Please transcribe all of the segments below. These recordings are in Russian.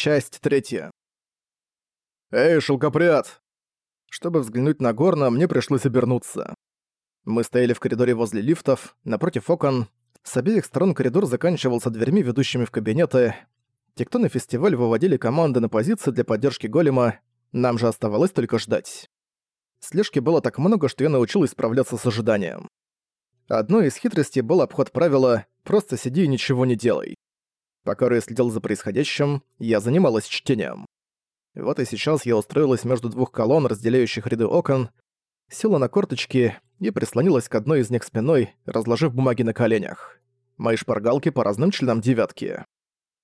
Часть третья. «Эй, шелкопряд!» Чтобы взглянуть на Горна, мне пришлось обернуться. Мы стояли в коридоре возле лифтов, напротив окон. С обеих сторон коридор заканчивался дверьми, ведущими в кабинеты. Тектон и фестиваль выводили команды на позиции для поддержки голема, нам же оставалось только ждать. Слежки было так много, что я научилась справляться с ожиданием. Одной из хитростей был обход правила «просто сиди и ничего не делай». Пока я следил за происходящим, я занималась чтением. Вот и сейчас я устроилась между двух колонн, разделяющих ряды окон, села на корточки и прислонилась к одной из них спиной, разложив бумаги на коленях. Мои шпаргалки по разным членам девятки.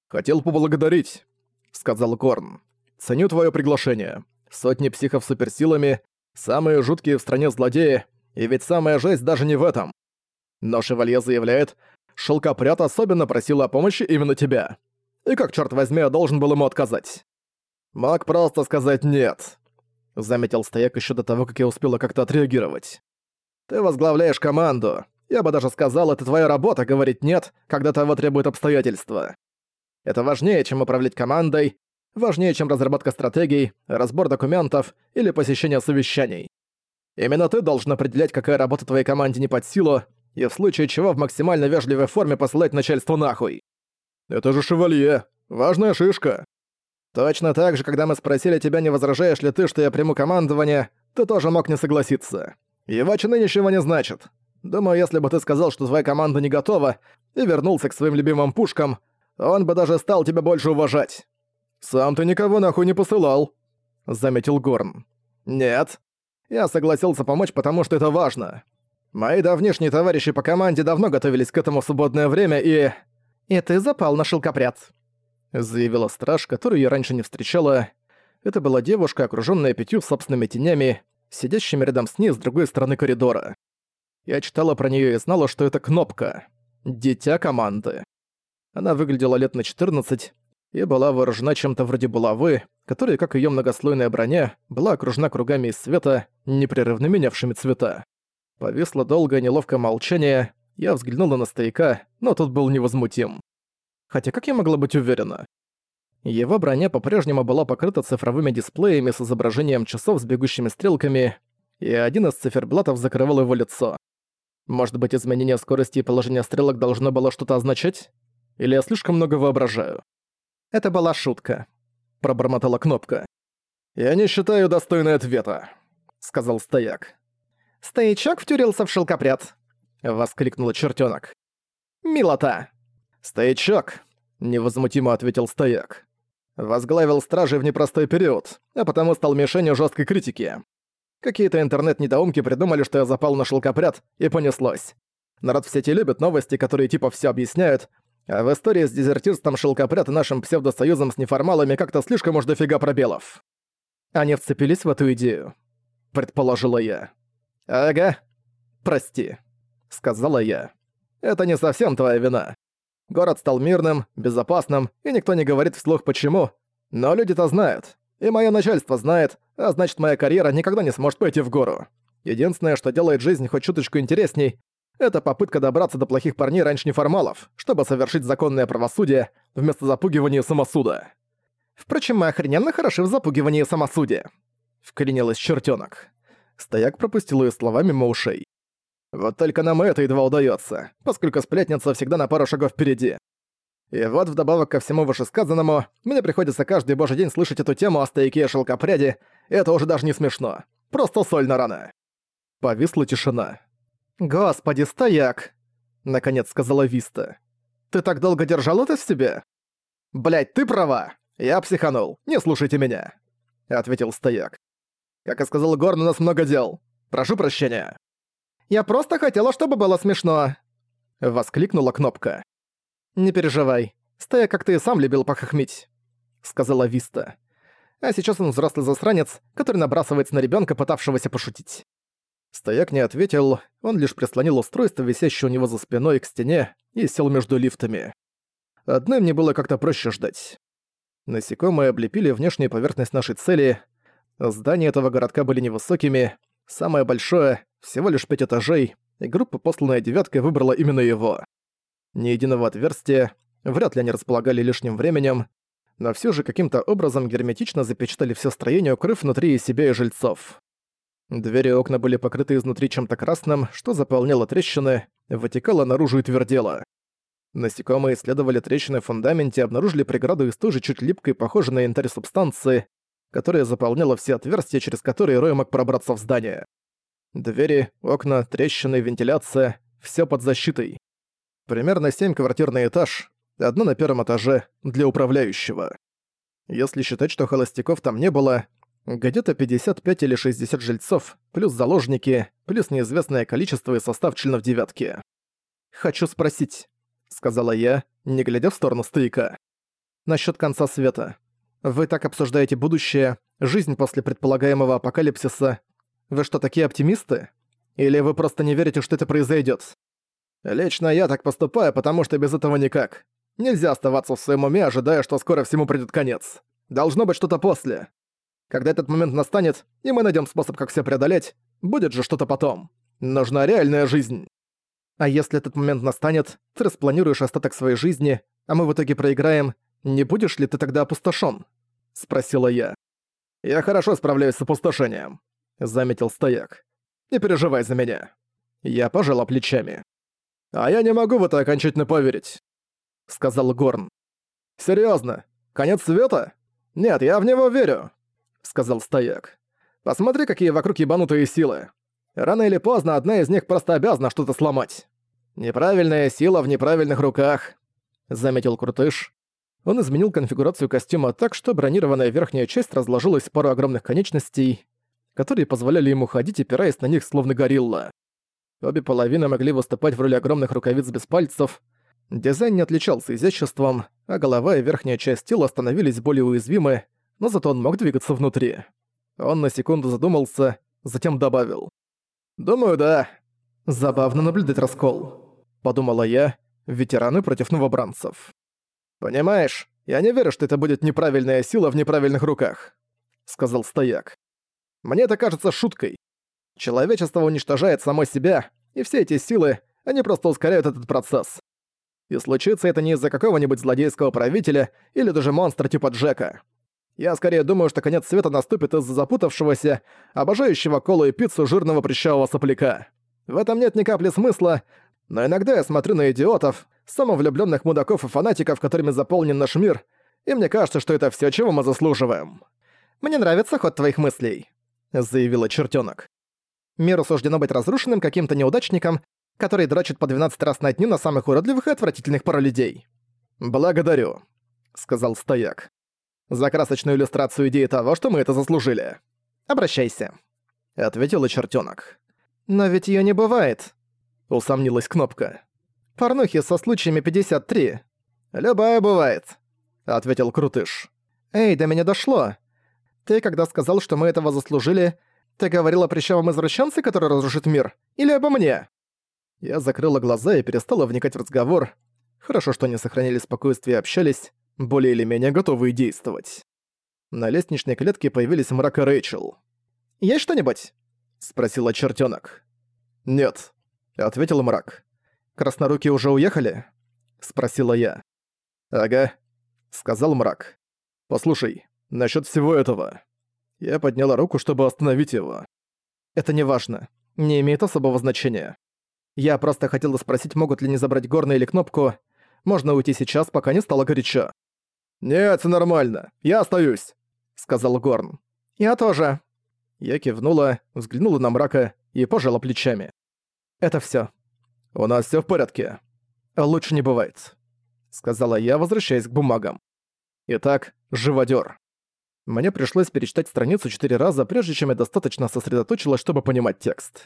«Хотел поблагодарить», — сказал Горн. «Ценю твое приглашение. Сотни психов суперсилами, самые жуткие в стране злодеи, и ведь самая жесть даже не в этом. Но Шевалье заявляет, шелкопряд особенно просил о помощи именно тебя. И как, черт возьми, я должен был ему отказать? Мог просто сказать «нет», — заметил стояк еще до того, как я успела как-то отреагировать. «Ты возглавляешь команду. Я бы даже сказал, это твоя работа говорить «нет», когда того требуют обстоятельства. Это важнее, чем управлять командой, важнее, чем разработка стратегий, разбор документов или посещение совещаний. Именно ты должен определять, какая работа твоей команде не под силу, и в случае чего в максимально вежливой форме посылать начальству нахуй. Это же шевалье. Важная шишка. Точно так же, когда мы спросили тебя, не возражаешь ли ты, что я приму командование, ты тоже мог не согласиться. Его чины ничего не значат. Думаю, если бы ты сказал, что твоя команда не готова, и вернулся к своим любимым пушкам, он бы даже стал тебя больше уважать. Сам ты никого нахуй не посылал, заметил Горн. Нет. Я согласился помочь, потому что это важно. Мои давнишние товарищи по команде давно готовились к этому в свободное время и... «И ты запал на шелкопряд», — заявила страж, которую я раньше не встречала. Это была девушка, окружённая пятью собственными тенями, сидящими рядом с ней с другой стороны коридора. Я читала про неё и знала, что это Кнопка. Дитя команды. Она выглядела лет на 14 и была вооружена чем-то вроде булавы, которая, как её многослойная броня, была окружена кругами из света, непрерывно менявшими цвета. Повисло долгое неловкое молчание, я взглянула на стояка, но тот был невозмутим. Хотя как я могла быть уверена? Его броня по-прежнему была покрыта цифровыми дисплеями с изображением часов с бегущими стрелками, и один из циферблатов закрывал его лицо. Может быть, изменение скорости и положения стрелок должно было что-то означать? Или я слишком много воображаю? Это была шутка. Пробормотала кнопка. «Я не считаю достойной ответа», — сказал стояк. «Стоячок втюрился в шелкопряд», — воскликнула чертёнок. «Милота!» «Стоячок», — невозмутимо ответил стояк. «Возглавил стражи в непростой период, а потому стал мишенью жесткой критики. Какие-то интернет-недоумки придумали, что я запал на шелкопряд, и понеслось. Народ в сети любит новости, которые типа все объясняют, а в истории с дезертирством шелкопряд и нашим псевдосоюзом с неформалами как-то слишком уж дофига пробелов. Они вцепились в эту идею, предположила я. «Ага. Прости», — сказала я. «Это не совсем твоя вина. Город стал мирным, безопасным, и никто не говорит вслух почему. Но люди-то знают. И мое начальство знает, а значит моя карьера никогда не сможет пойти в гору. Единственное, что делает жизнь хоть чуточку интересней, это попытка добраться до плохих парней раньше неформалов, чтобы совершить законное правосудие вместо запугивания самосуда. Впрочем, мы охрененно хороши в запугивании самосудия. Вклинилась чертенок. Стояк пропустил ее слова мимо ушей. Вот только нам это едва удается, поскольку сплетница всегда на пару шагов впереди. И вот вдобавок ко всему вышесказанному, мне приходится каждый божий день слышать эту тему о стояке и шелкопряде, это уже даже не смешно. Просто соль на раны. Повисла тишина. «Господи, стояк!» — наконец сказала Виста. «Ты так долго держал это в себе?» «Блядь, ты права! Я психанул, не слушайте меня!» — ответил стояк. Как и сказал Горн, у нас много дел. Прошу прощения». «Я просто хотела, чтобы было смешно», — воскликнула Кнопка. «Не переживай. Стая как ты сам любил похохмить», — сказала Виста. А сейчас он взрослый засранец, который набрасывается на ребенка, пытавшегося пошутить. Стояк не ответил, он лишь прислонил устройство, висящее у него за спиной, к стене, и сел между лифтами. Одной мне было как-то проще ждать. Насекомые облепили внешнюю поверхность нашей цели, Здания этого городка были невысокими, самое большое, всего лишь пять этажей, и группа, посланная девяткой, выбрала именно его. Ни единого отверстия, вряд ли они располагали лишним временем, но все же каким-то образом герметично запечатали все строение, укрыв внутри и себя и жильцов. Двери и окна были покрыты изнутри чем-то красным, что заполняло трещины, вытекало наружу и твердело. Насекомые исследовали трещины в фундаменте и обнаружили преграду из той же чуть липкой, похожей на янтарь субстанции, которая заполняла все отверстия, через которые Рой мог пробраться в здание. Двери, окна, трещины, вентиляция — все под защитой. Примерно семь квартир на этаж, одно на первом этаже для управляющего. Если считать, что холостяков там не было, где-то 55 или 60 жильцов, плюс заложники, плюс неизвестное количество и состав членов девятки. «Хочу спросить», — сказала я, не глядя в сторону стояка. «Насчёт конца света. Вы так обсуждаете будущее, жизнь после предполагаемого апокалипсиса. Вы что, такие оптимисты? Или вы просто не верите, что это произойдет? Лично я так поступаю, потому что без этого никак. Нельзя оставаться в своем уме, ожидая, что скоро всему придет конец. Должно быть что-то после. Когда этот момент настанет, и мы найдем способ, как все преодолеть, будет же что-то потом. Нужна реальная жизнь. А если этот момент настанет, ты распланируешь остаток своей жизни, а мы в итоге проиграем, не будешь ли ты тогда опустошен? Спросила я. Я хорошо справляюсь с опустошением, заметил стояк. Не переживай за меня. Я пожала плечами. А я не могу в это окончательно поверить, сказал Горн. Серьезно? Конец света? Нет, я в него верю, сказал стояк. Посмотри, какие вокруг ебанутые силы. Рано или поздно одна из них просто обязана что-то сломать. Неправильная сила в неправильных руках, заметил Крутыш. Он изменил конфигурацию костюма так, что бронированная верхняя часть разложилась в пару огромных конечностей, которые позволяли ему ходить, опираясь на них словно горилла. Обе половины могли выступать в роли огромных рукавиц без пальцев. Дизайн не отличался изяществом, а голова и верхняя часть тела становились более уязвимы, но зато он мог двигаться внутри. Он на секунду задумался, затем добавил. «Думаю, да. Забавно наблюдать раскол», — подумала я, ветераны против новобранцев. «Понимаешь, я не верю, что это будет неправильная сила в неправильных руках», — сказал стояк. «Мне это кажется шуткой. Человечество уничтожает само себя, и все эти силы, они просто ускоряют этот процесс. И случится это не из-за какого-нибудь злодейского правителя или даже монстра типа Джека. Я скорее думаю, что конец света наступит из-за запутавшегося, обожающего колу и пиццу жирного прыщавого сопляка. В этом нет ни капли смысла, но иногда я смотрю на идиотов, самовлюбленных мудаков и фанатиков, которыми заполнен наш мир, и мне кажется, что это все, чего мы заслуживаем. «Мне нравится ход твоих мыслей», — заявила чертенок. Миру суждено быть разрушенным каким-то неудачником, который дрочит по 12 раз на дню на самых уродливых и отвратительных паралюдей. «Благодарю», — сказал стояк. «За красочную иллюстрацию идеи того, что мы это заслужили». «Обращайся», — ответила чертенок. «Но ведь ее не бывает», — усомнилась Кнопка. «Порнухи со случаями 53». «Любая бывает», — ответил Крутыш. «Эй, до меня дошло. Ты, когда сказал, что мы этого заслужили, ты говорил о прищавом извращенце, который разрушит мир? Или обо мне?» Я закрыла глаза и перестала вникать в разговор. Хорошо, что они сохранили спокойствие и общались, более или менее готовые действовать. На лестничной клетке появились мрак и Рэйчел. «Есть что-нибудь?» — спросила чертенок. «Нет», — ответил мрак. «Краснорукие уже уехали?» — спросила я. «Ага», — сказал мрак. «Послушай, насчет всего этого. Я подняла руку, чтобы остановить его. Это не важно. Не имеет особого значения. Я просто хотела спросить, могут ли не забрать горно или кнопку. Можно уйти сейчас, пока не стало горячо. «Нет, все нормально. Я остаюсь», — сказал Горн. «Я тоже». Я кивнула, взглянула на мрака и пожала плечами. «Это все. «У нас все в порядке». «Лучше не бывает», — сказала я, возвращаясь к бумагам. Итак, живодёр. Мне пришлось перечитать страницу четыре раза, прежде чем я достаточно сосредоточилась, чтобы понимать текст.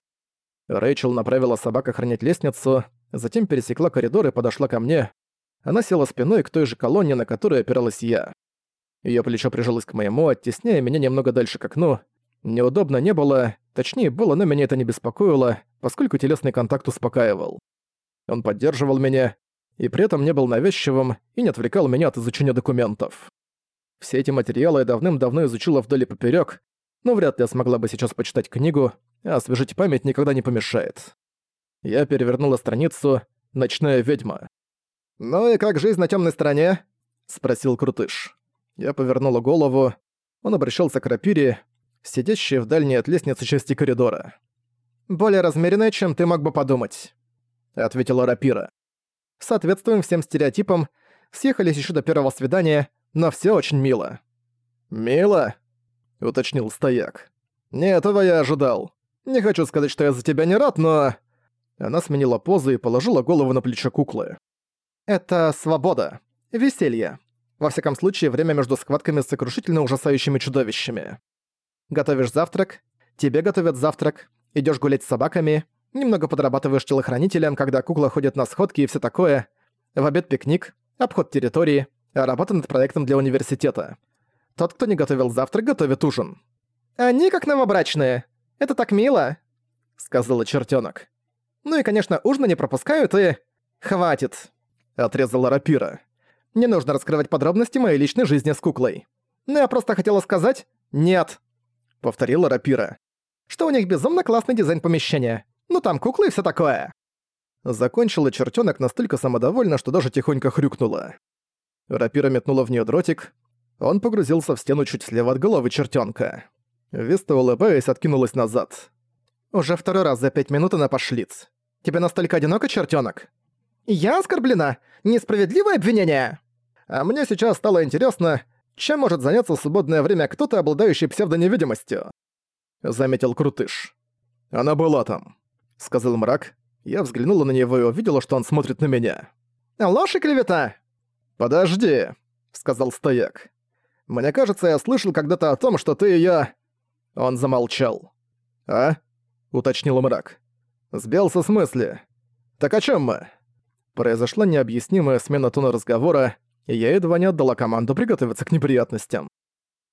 Рэйчел направила собак охранять лестницу, затем пересекла коридор и подошла ко мне. Она села спиной к той же колонне, на которой опиралась я. Её плечо прижалось к моему, оттесняя меня немного дальше к окну. Неудобно не было, точнее было, но меня это не беспокоило, поскольку телесный контакт успокаивал. Он поддерживал меня, и при этом не был навязчивым и не отвлекал меня от изучения документов. Все эти материалы я давным-давно изучила вдоль и поперёк, но вряд ли я смогла бы сейчас почитать книгу, а освежить память никогда не помешает. Я перевернула страницу «Ночная ведьма». «Ну и как жизнь на тёмной стороне?» — спросил Крутыш. Я повернула голову. Он обращался к рапире, сидящей в дальней от лестницы части коридора. «Более размеренная, чем ты мог бы подумать», — ответила рапира. «Соответствуем всем стереотипам, съехались еще до первого свидания, но все очень мило». «Мило?» — уточнил стояк. «Не этого я ожидал. Не хочу сказать, что я за тебя не рад, но...» Она сменила позу и положила голову на плечо куклы. «Это свобода. Веселье. Во всяком случае, время между схватками с сокрушительно ужасающими чудовищами. Готовишь завтрак, тебе готовят завтрак, идешь гулять с собаками, немного подрабатываешь телохранителем, когда кукла ходит на сходки и все такое, в обед пикник, обход территории, работа над проектом для университета. Тот, кто не готовил завтрак, готовит ужин. «Они как новобрачные. Это так мило», — сказала чертенок. «Ну и, конечно, ужина не пропускают и...» «Хватит», — отрезала рапира. «Не нужно раскрывать подробности моей личной жизни с куклой. Ну, я просто хотела сказать «нет», — повторила рапира. «Что у них безумно классный дизайн помещения. Ну там куклы и всё такое». Закончила чертенок настолько самодовольна, что даже тихонько хрюкнула. Рапира метнула в нее дротик. Он погрузился в стену чуть слева от головы чертенка. Виста, улыбаясь, откинулась назад. «Уже второй раз за пять минут она пошлиц. Тебе настолько одиноко, чертёнок?» «Я оскорблена! Несправедливое обвинение!» «А мне сейчас стало интересно, чем может заняться в свободное время кто-то, обладающий псевдоневидимостью?» Заметил Крутыш. «Она была там», — сказал мрак. Я взглянула на него и увидела, что он смотрит на меня. «Ложь и клевета!» «Подожди», — сказал стояк. «Мне кажется, я слышал когда-то о том, что ты и я...» Он замолчал. «А?» — уточнил мрак. «Сбился с мысли. Так о чем мы?» Произошла необъяснимая смена тона разговора, и я едва не отдала команду приготовиться к неприятностям.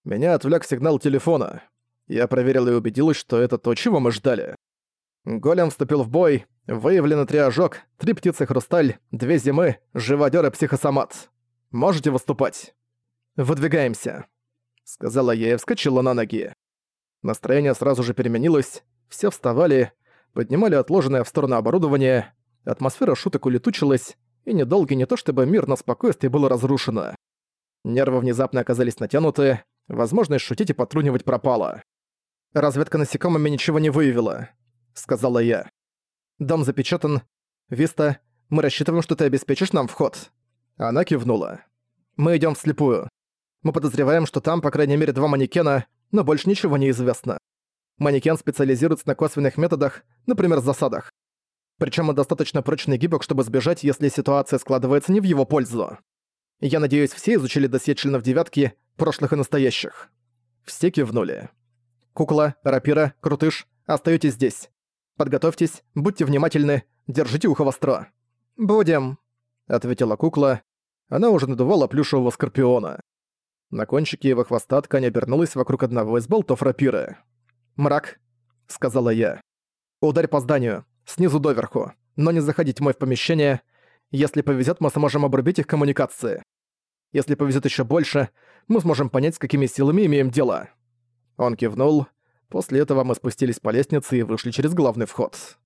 Меня отвлек сигнал телефона. Я проверил и убедилась, что это то, чего мы ждали. Голем вступил в бой, выявлено три ожог, три птицы-хрусталь, две зимы, живодёр и психосомат. Можете выступать. «Выдвигаемся», — сказала я и вскочила на ноги. Настроение сразу же переменилось, все вставали, поднимали отложенное в сторону оборудование, атмосфера шуток улетучилась, и недолгий не то чтобы мир на спокойствие было разрушено. Нервы внезапно оказались натянуты, возможность шутить и потрунивать пропала. «Разведка насекомыми ничего не выявила», — сказала я. «Дом запечатан. Виста, мы рассчитываем, что ты обеспечишь нам вход». Она кивнула. «Мы идём вслепую. Мы подозреваем, что там, по крайней мере, два манекена, но больше ничего не известно. Манекен специализируется на косвенных методах, например, засадах. Причем он достаточно прочный гибок, чтобы сбежать, если ситуация складывается не в его пользу. Я надеюсь, все изучили досье членов девятки, прошлых и настоящих. Все кивнули. Кукла, рапира, крутыш, остаетесь здесь. Подготовьтесь, будьте внимательны, держите ухо востро. «Будем», — ответила кукла. Она уже надувала плюшевого скорпиона. На кончике его хвоста ткань обернулась вокруг одного из болтов рапиры. «Мрак», — сказала я. «Ударь по зданию, снизу доверху, но не заходить мой в помещение. Если повезет, мы сможем обрубить их коммуникации. Если повезет еще больше, мы сможем понять, с какими силами имеем дело». Он кивнул. После этого мы спустились по лестнице и вышли через главный вход.